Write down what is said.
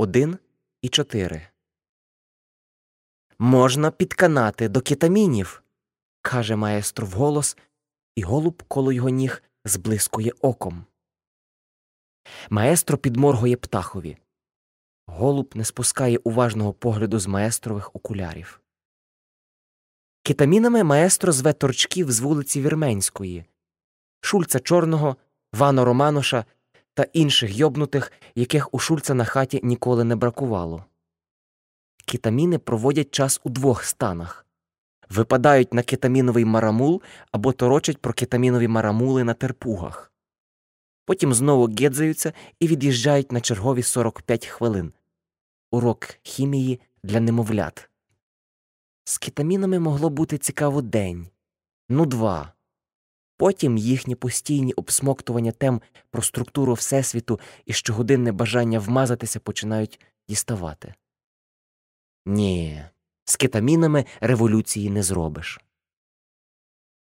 1 і 4. Можна підканати до кетамінів, каже маестро вголос, і голуб коло його ніг зблискує оком. Маестро підморгує птахові. Голуб не спускає уважного погляду з маестрових окулярів. Кетамінами маестро зве торчків з вулиці Вірменської, Шульца Чорного, Вано Романоша та інших йобнутих, яких у Шульца на хаті ніколи не бракувало. Кетаміни проводять час у двох станах випадають на кетаміновий марамул або торочать про кетамінові марамули на терпугах. Потім знову гедзаються і від'їжджають на чергові 45 хвилин. Урок хімії для немовлят. З кетамінами могло бути цікаво день, ну два. Потім їхні постійні обсмоктування тем про структуру Всесвіту і щогодинне бажання вмазатися починають діставати. Ні, з кетамінами революції не зробиш.